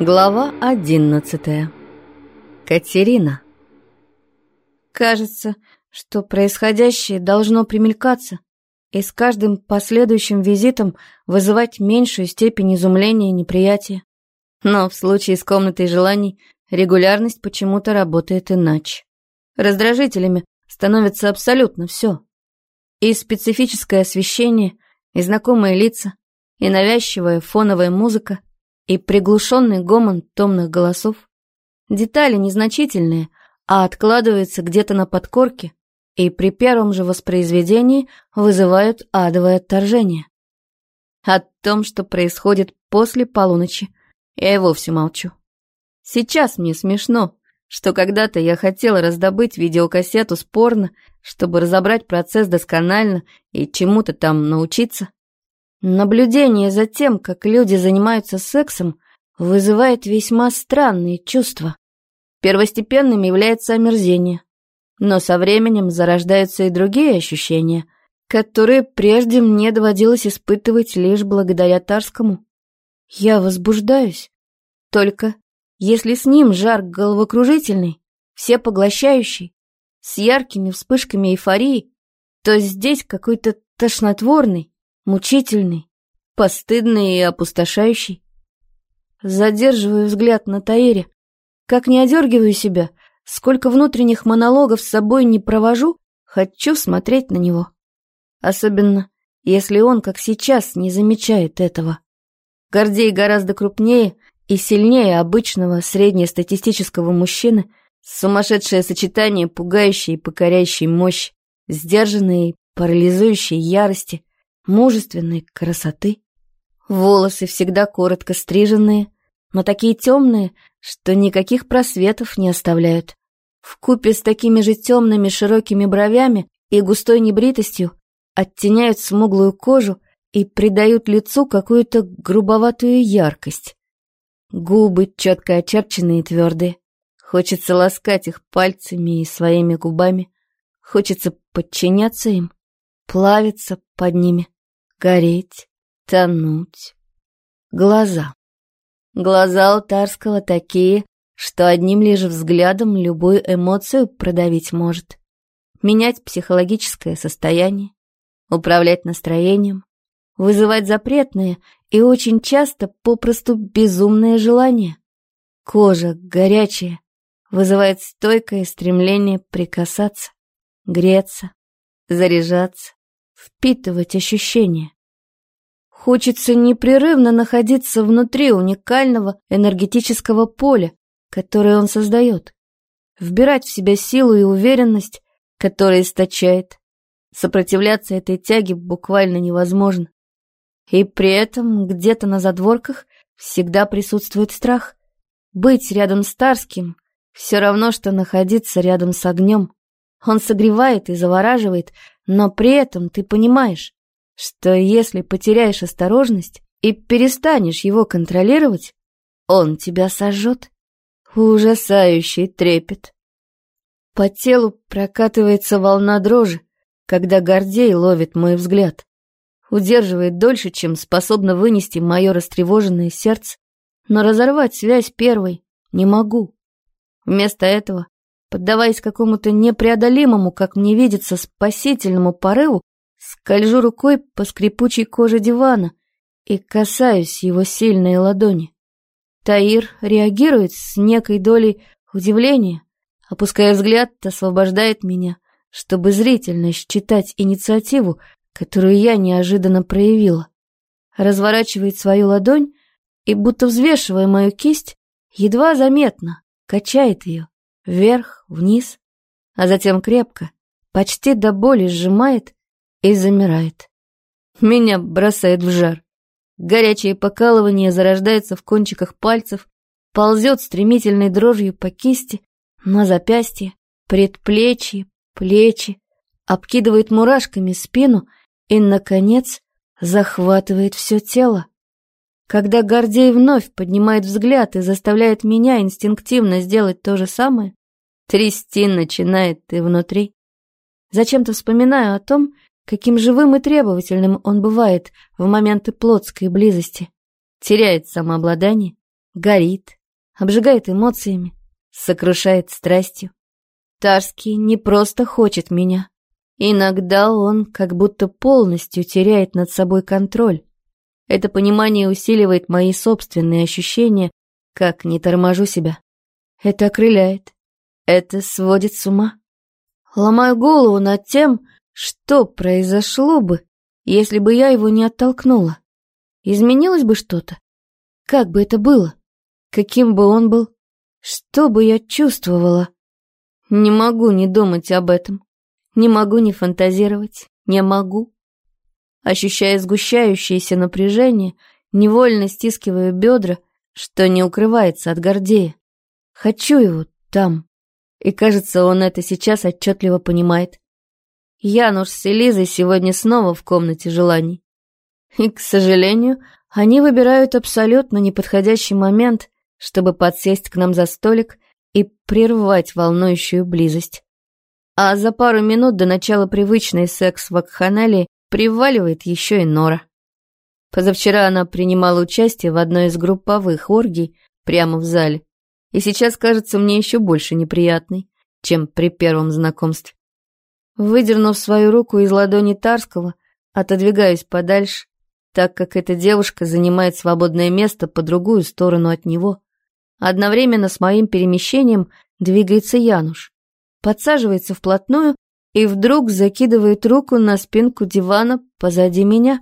Глава одиннадцатая. Катерина. Кажется, что происходящее должно примелькаться и с каждым последующим визитом вызывать меньшую степень изумления и неприятия. Но в случае с комнатой желаний регулярность почему-то работает иначе. Раздражителями становится абсолютно все. И специфическое освещение, и знакомые лица, и навязчивая фоновая музыка – и приглушенный гомон томных голосов. Детали незначительные, а откладываются где-то на подкорке и при первом же воспроизведении вызывают адовое отторжение. О том, что происходит после полуночи, я и вовсе молчу. Сейчас мне смешно, что когда-то я хотела раздобыть видеокассету с порно, чтобы разобрать процесс досконально и чему-то там научиться. Наблюдение за тем, как люди занимаются сексом, вызывает весьма странные чувства. Первостепенным является омерзение. Но со временем зарождаются и другие ощущения, которые прежде мне доводилось испытывать лишь благодаря Тарскому. Я возбуждаюсь. Только если с ним жар головокружительный, всепоглощающий, с яркими вспышками эйфории, то здесь какой-то тошнотворный, мучительный, постыдный и опустошающий. Задерживаю взгляд на Таире. Как не одергиваю себя, сколько внутренних монологов с собой не провожу, хочу смотреть на него. Особенно, если он, как сейчас, не замечает этого. Гордей гораздо крупнее и сильнее обычного среднестатистического мужчины, сумасшедшее сочетание пугающей и покоряющей мощи, сдержанной и парализующей ярости, мужественной красоты. Волосы всегда коротко стриженные, но такие темные, что никаких просветов не оставляют. В купе с такими же темными широкими бровями и густой небритостью оттеняют смуглую кожу и придают лицу какую-то грубоватую яркость. Губы четко очерченные и твердые. Хочется ласкать их пальцами и своими губами. Хочется подчиняться им, плавиться под ними гореть, тонуть. Глаза. Глаза Алтарского такие, что одним лишь взглядом любую эмоцию продавить может. Менять психологическое состояние, управлять настроением, вызывать запретные и очень часто попросту безумные желания. Кожа горячая, вызывает стойкое стремление прикасаться, греться, заряжаться, впитывать ощущения. Хочется непрерывно находиться внутри уникального энергетического поля, которое он создает, вбирать в себя силу и уверенность, которая источает. Сопротивляться этой тяге буквально невозможно. И при этом где-то на задворках всегда присутствует страх. Быть рядом с Тарским все равно, что находиться рядом с огнем. Он согревает и завораживает, но при этом ты понимаешь, что если потеряешь осторожность и перестанешь его контролировать, он тебя сожжет. Ужасающий трепет. По телу прокатывается волна дрожи, когда Гордей ловит мой взгляд. Удерживает дольше, чем способно вынести мое растревоженное сердце, но разорвать связь первой не могу. Вместо этого Поддаваясь какому-то непреодолимому, как мне видится, спасительному порыву, скольжу рукой по скрипучей коже дивана и касаюсь его сильной ладони. Таир реагирует с некой долей удивления, опуская взгляд, освобождает меня, чтобы зрительно считать инициативу, которую я неожиданно проявила. Разворачивает свою ладонь и, будто взвешивая мою кисть, едва заметно качает ее, вверх, вниз, а затем крепко, почти до боли сжимает и замирает. Меня бросает в жар. Горячее покалывание зарождается в кончиках пальцев, ползет стремительной дрожью по кисти, на запястье, предплечье, плечи, обкидывает мурашками спину и, наконец, захватывает все тело. Когда Гордей вновь поднимает взгляд и заставляет меня инстинктивно сделать то же самое, Трясти начинает и внутри. Зачем-то вспоминаю о том, каким живым и требовательным он бывает в моменты плотской близости. Теряет самообладание, горит, обжигает эмоциями, сокрушает страстью. Тарский не просто хочет меня. Иногда он как будто полностью теряет над собой контроль. Это понимание усиливает мои собственные ощущения, как не торможу себя. Это окрыляет. Это сводит с ума. Ломаю голову над тем, что произошло бы, если бы я его не оттолкнула. Изменилось бы что-то? Как бы это было? Каким бы он был? Что бы я чувствовала? Не могу не думать об этом. Не могу не фантазировать. Не могу. Ощущая сгущающееся напряжение, невольно стискиваю бедра, что не укрывается от Гордея. Хочу его там. И кажется, он это сейчас отчетливо понимает. Януш с Элизой сегодня снова в комнате желаний. И, к сожалению, они выбирают абсолютно неподходящий момент, чтобы подсесть к нам за столик и прервать волнующую близость. А за пару минут до начала привычный секс в Акханалии приваливает еще и Нора. Позавчера она принимала участие в одной из групповых оргий прямо в зале, и сейчас кажется мне еще больше неприятной, чем при первом знакомстве. Выдернув свою руку из ладони Тарского, отодвигаюсь подальше, так как эта девушка занимает свободное место по другую сторону от него. Одновременно с моим перемещением двигается Януш, подсаживается вплотную и вдруг закидывает руку на спинку дивана позади меня.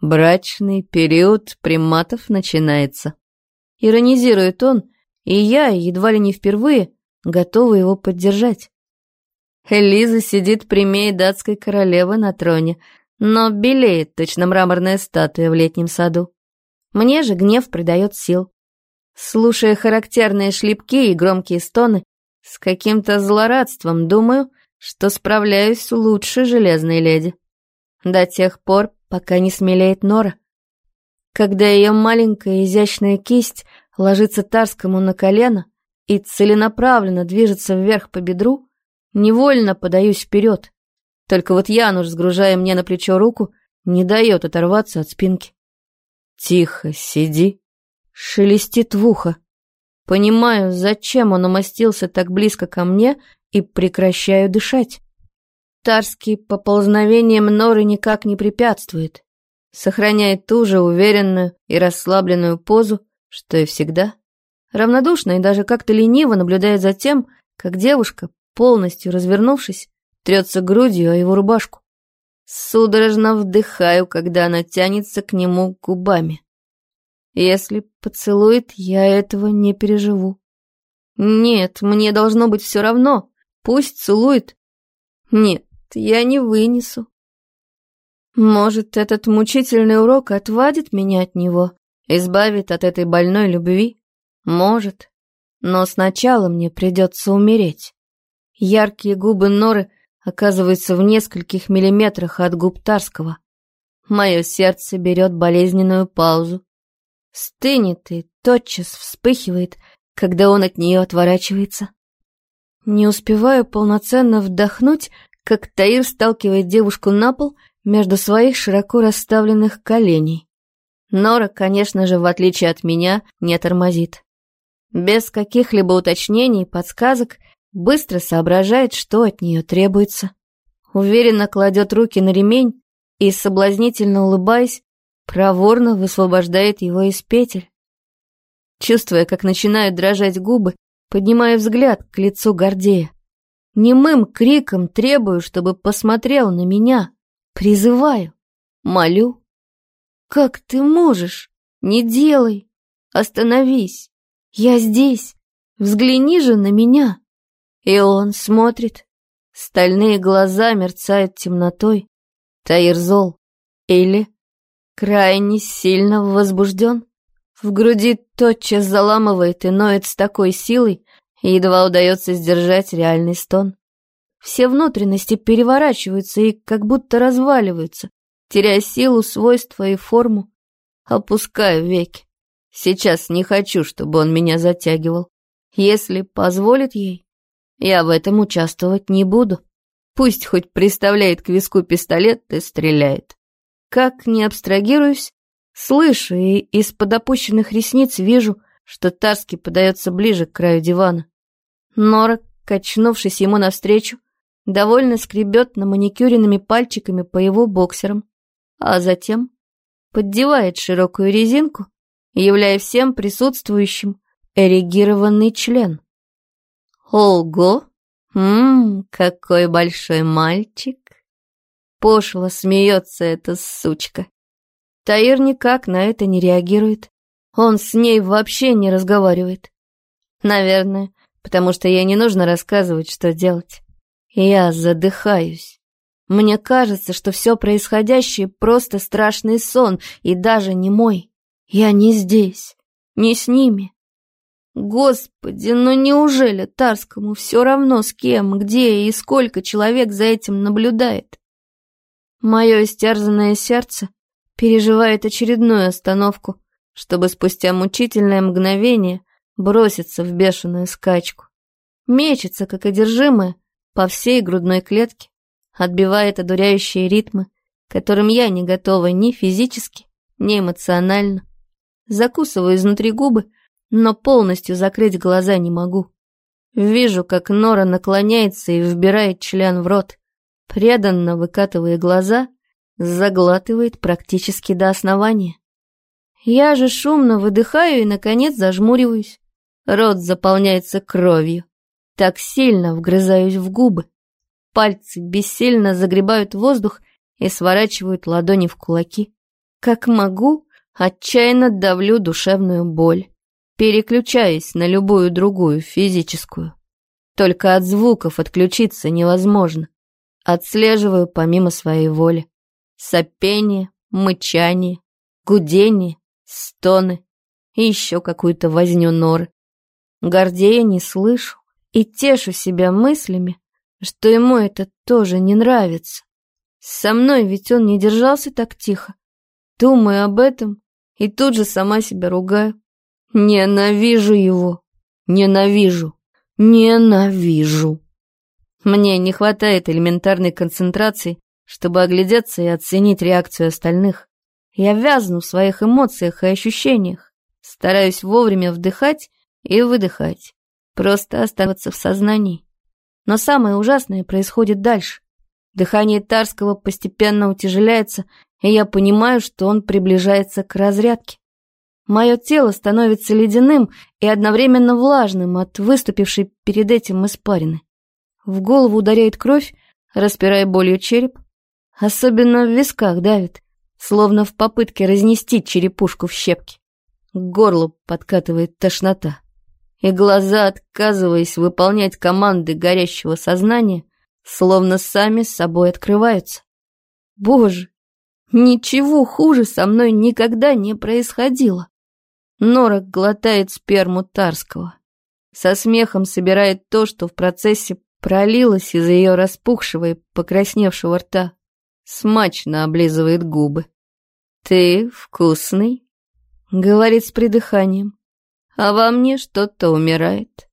Брачный период приматов начинается. Иронизирует он, и я, едва ли не впервые, готова его поддержать. Элиза сидит прямее датской королевы на троне, но белеет точно мраморная статуя в летнем саду. Мне же гнев придает сил. Слушая характерные шлепки и громкие стоны, с каким-то злорадством думаю, что справляюсь лучше железной леди. До тех пор, пока не смелеет Нора. Когда ее маленькая изящная кисть ложится Тарскому на колено и целенаправленно движется вверх по бедру, Невольно подаюсь вперед. Только вот Януш, сгружая мне на плечо руку, не дает оторваться от спинки. «Тихо, сиди!» Шелестит в ухо. Понимаю, зачем он умостился так близко ко мне и прекращаю дышать. Тарский поползновением норы никак не препятствует. Сохраняет ту же уверенную и расслабленную позу, что и всегда. Равнодушно и даже как-то лениво наблюдает за тем, как девушка полностью развернувшись, трется грудью о его рубашку. Судорожно вдыхаю, когда она тянется к нему губами. Если поцелует, я этого не переживу. Нет, мне должно быть все равно. Пусть целует. Нет, я не вынесу. Может, этот мучительный урок отвадит меня от него, избавит от этой больной любви? Может. Но сначала мне придется умереть. Яркие губы Норы оказываются в нескольких миллиметрах от губ Тарского. Мое сердце берет болезненную паузу. Стынет и тотчас вспыхивает, когда он от нее отворачивается. Не успеваю полноценно вдохнуть, как Таир сталкивает девушку на пол между своих широко расставленных коленей. Нора, конечно же, в отличие от меня, не тормозит. Без каких-либо уточнений, подсказок, быстро соображает, что от нее требуется. Уверенно кладет руки на ремень и, соблазнительно улыбаясь, проворно высвобождает его из петель. Чувствуя, как начинают дрожать губы, поднимая взгляд к лицу Гордея. Немым криком требую, чтобы посмотрел на меня. Призываю, молю. «Как ты можешь? Не делай! Остановись! Я здесь! Взгляни же на меня!» И он смотрит. Стальные глаза мерцают темнотой. Таир зол. Или крайне сильно возбужден. В груди тотчас заламывает и ноет с такой силой, едва удается сдержать реальный стон. Все внутренности переворачиваются и как будто разваливаются, теряя силу, свойства и форму. Опускаю веки. Сейчас не хочу, чтобы он меня затягивал. Если позволит ей, я в этом участвовать не буду. Пусть хоть приставляет к виску пистолет и стреляет. Как не абстрагируюсь, слышу и из-под опущенных ресниц вижу, что Тарский подается ближе к краю дивана. Нора, качнувшись ему навстречу, довольно скребет на маникюренными пальчиками по его боксерам, а затем поддевает широкую резинку, являя всем присутствующим эрегированный член. Ого! Ммм, какой большой мальчик! Пошло смеется эта сучка. Таир никак на это не реагирует. Он с ней вообще не разговаривает. Наверное, потому что ей не нужно рассказывать, что делать. Я задыхаюсь. Мне кажется, что все происходящее просто страшный сон, и даже не мой. Я не здесь, не с ними. Господи, ну неужели Тарскому все равно с кем, где и сколько человек за этим наблюдает? Мое истерзанное сердце переживает очередную остановку, чтобы спустя мучительное мгновение броситься в бешеную скачку. Мечется, как одержимая, по всей грудной клетке, отбивает одуряющие ритмы, которым я не готова ни физически, ни эмоционально. Закусываю изнутри губы, но полностью закрыть глаза не могу. Вижу, как Нора наклоняется и вбирает член в рот, преданно выкатывая глаза, заглатывает практически до основания. Я же шумно выдыхаю и, наконец, зажмуриваюсь. Рот заполняется кровью. Так сильно вгрызаюсь в губы. Пальцы бессильно загребают воздух и сворачивают ладони в кулаки. Как могу, отчаянно давлю душевную боль, переключаясь на любую другую физическую. Только от звуков отключиться невозможно. Отслеживаю помимо своей воли. Сопение, мычание, гудение, стоны и еще какую-то возню норы. Гордея не слышу и тешу себя мыслями, что ему это тоже не нравится. Со мной ведь он не держался так тихо. Думаю об этом и тут же сама себя ругаю. Ненавижу его. Ненавижу. Ненавижу. Мне не хватает элементарной концентрации, чтобы оглядеться и оценить реакцию остальных. Я вязну в своих эмоциях и ощущениях, стараюсь вовремя вдыхать и выдыхать. Просто оставаться в сознании. Но самое ужасное происходит дальше. Дыхание Тарского постепенно утяжеляется, и я понимаю, что он приближается к разрядке. Мое тело становится ледяным и одновременно влажным от выступившей перед этим испарины. В голову ударяет кровь, распирая болью череп. Особенно в висках давит, словно в попытке разнести черепушку в щепки. К горлу подкатывает тошнота и глаза, отказываясь выполнять команды горящего сознания, словно сами собой открываются. Боже, ничего хуже со мной никогда не происходило. Норок глотает сперму Тарского. Со смехом собирает то, что в процессе пролилось из ее распухшего и покрасневшего рта. Смачно облизывает губы. «Ты вкусный», — говорит с придыханием а во мне что-то умирает.